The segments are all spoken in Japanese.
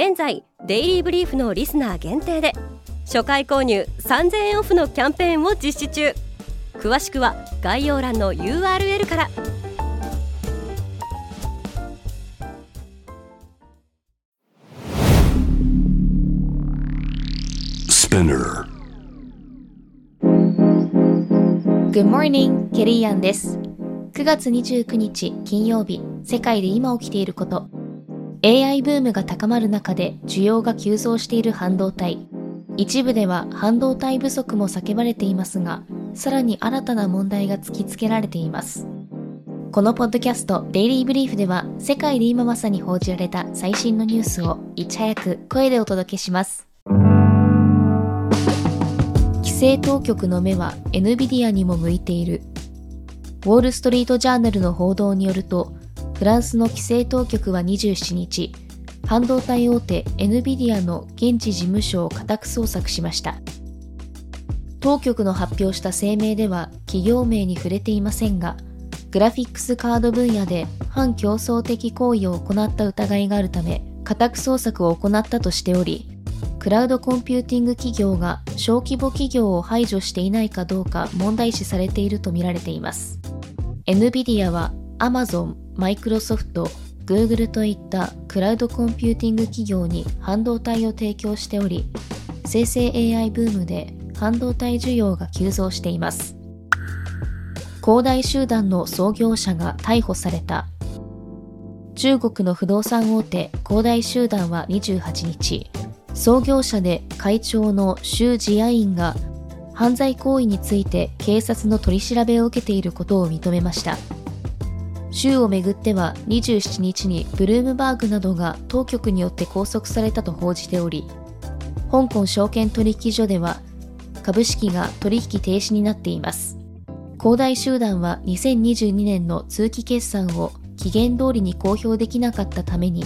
現在デイリーブリーフのリスナー限定で初回購入3000円オフのキャンペーンを実施中。詳しくは概要欄の URL から。Good morning, ケリーアンです。9月29日金曜日世界で今起きていること AI ブームが高まる中で需要が急増している半導体。一部では半導体不足も叫ばれていますが、さらに新たな問題が突きつけられています。このポッドキャストデイリーブリーフでは世界で今まさに報じられた最新のニュースをいち早く声でお届けします。規制当局の目は NVIDIA にも向いている。ウォールストリートジャーナルの報道によると、フランスの規制当局は27日、半導体大手 NVIDIA の現地事務所を家宅捜索しました。当局の発表した声明では企業名に触れていませんが、グラフィックスカード分野で反競争的行為を行った疑いがあるため、家宅捜索を行ったとしており、クラウドコンピューティング企業が小規模企業を排除していないかどうか問題視されているとみられています。NVIDIA は Amazon、マイクロソフト、Google といったクラウドコンピューティング企業に半導体を提供しており、生成 AI ブームで半導体需要が急増しています。恒大集団の創業者が逮捕された。中国の不動産大手恒大集団は28日、創業者で会長の周自野院が犯罪行為について警察の取り調べを受けていることを認めました。州をめぐっては27日にブルームバーグなどが当局によって拘束されたと報じており、香港証券取引所では株式が取引停止になっています。恒大集団は2022年の通期決算を期限通りに公表できなかったために、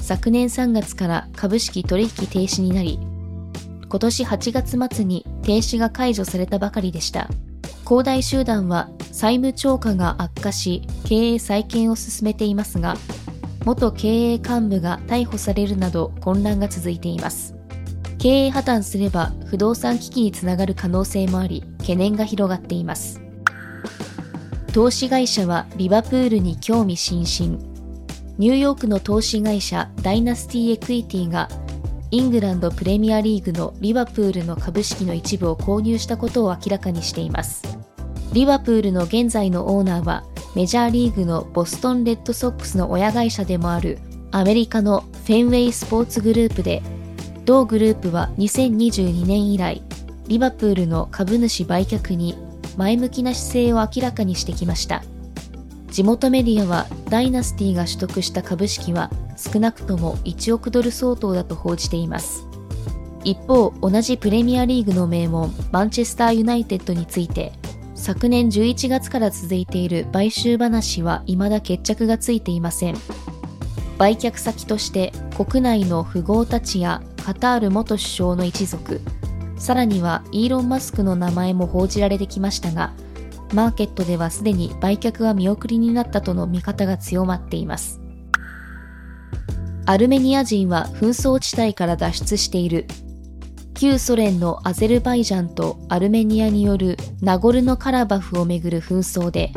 昨年3月から株式取引停止になり、今年8月末に停止が解除されたばかりでした。恒大集団は債務超過が悪化し経営再建を進めていますが元経営幹部が逮捕されるなど混乱が続いています。経営破綻すれば不動産危機につながる可能性もあり懸念が広がっています。投資会社はリバプールに興味津々。ニューヨークの投資会社ダイナスティエクイティがイングランドプレミアリーグのリバプールの株式の一部を購入したことを明らかにしています。リバプールの現在のオーナーはメジャーリーグのボストンレッドソックスの親会社でもあるアメリカのフェンウェイスポーツグループで同グループは2022年以来リバプールの株主売却に前向きな姿勢を明らかにしてきました。地元メディアはダイナスティが取得した株式は少なくとも1億ドル相当だと報じています。一方同じプレミアリーグの名門マンチェスターユナイテッドについて昨年11月から続いている買収話は未だ決着がついていません。売却先として国内の富豪たちやカタール元首相の一族、さらにはイーロン・マスクの名前も報じられてきましたが、マーケットではすでに売却は見送りになったとの見方が強まっています。アルメニア人は紛争地帯から脱出している旧ソ連のアゼルバイジャンとアルメニアによるナゴルノカラバフをめぐる紛争で、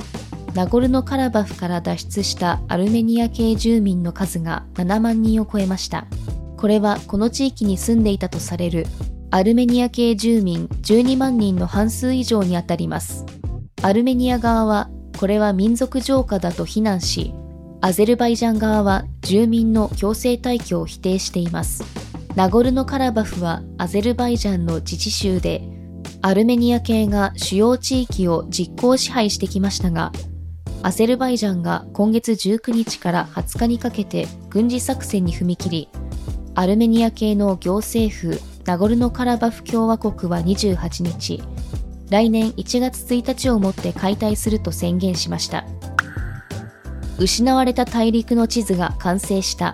ナゴルノカラバフから脱出したアルメニア系住民の数が7万人を超えました。これはこの地域に住んでいたとされるアルメニア系住民12万人の半数以上にあたります。アルメニア側はこれは民族浄化だと非難し、アゼルバイジャン側は住民の強制退去を否定しています。ナゴルノカラバフはアゼルバイジャンの自治州で、アルメニア系が主要地域を実効支配してきましたが、アゼルバイジャンが今月19日から20日にかけて軍事作戦に踏み切り、アルメニア系の行政府ナゴルノカラバフ共和国は28日、来年1月1日をもって解体すると宣言しました。失われた大陸の地図が完成した。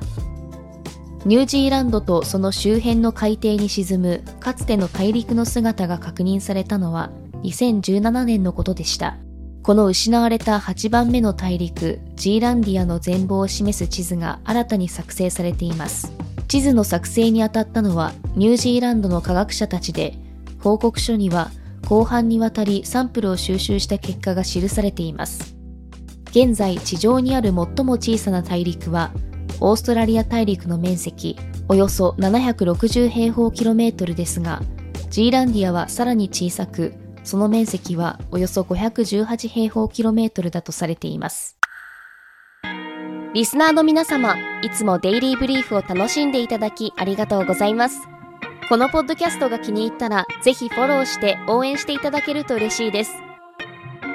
ニュージーランドとその周辺の海底に沈むかつての大陸の姿が確認されたのは2017年のことでした。この失われた8番目の大陸、ジーランディアの全貌を示す地図が新たに作成されています。地図の作成にあたったのはニュージーランドの科学者たちで、報告書には後半にわたりサンプルを収集した結果が記されています。現在地上にある最も小さな大陸は、オーストラリア大陸の面積およそ760平方キロメートルですが、ジーランディアはさらに小さく、その面積はおよそ518平方キロメートルだとされています。リスナーの皆様、いつもデイリーブリーフを楽しんでいただきありがとうございます。このポッドキャストが気に入ったら、ぜひフォローして応援していただけると嬉しいです。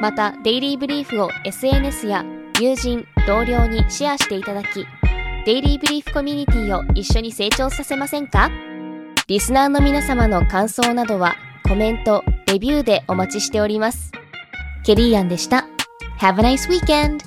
また、デイリーブリーフを SNS や友人、同僚にシェアしていただき、デイリーブリーフコミュニティを一緒に成長させませんか？リスナーの皆様の感想などはコメント、レビューでお待ちしております。ケリーアンでした。Have a nice weekend!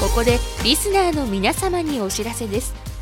ここでリスナーの皆様にお知らせです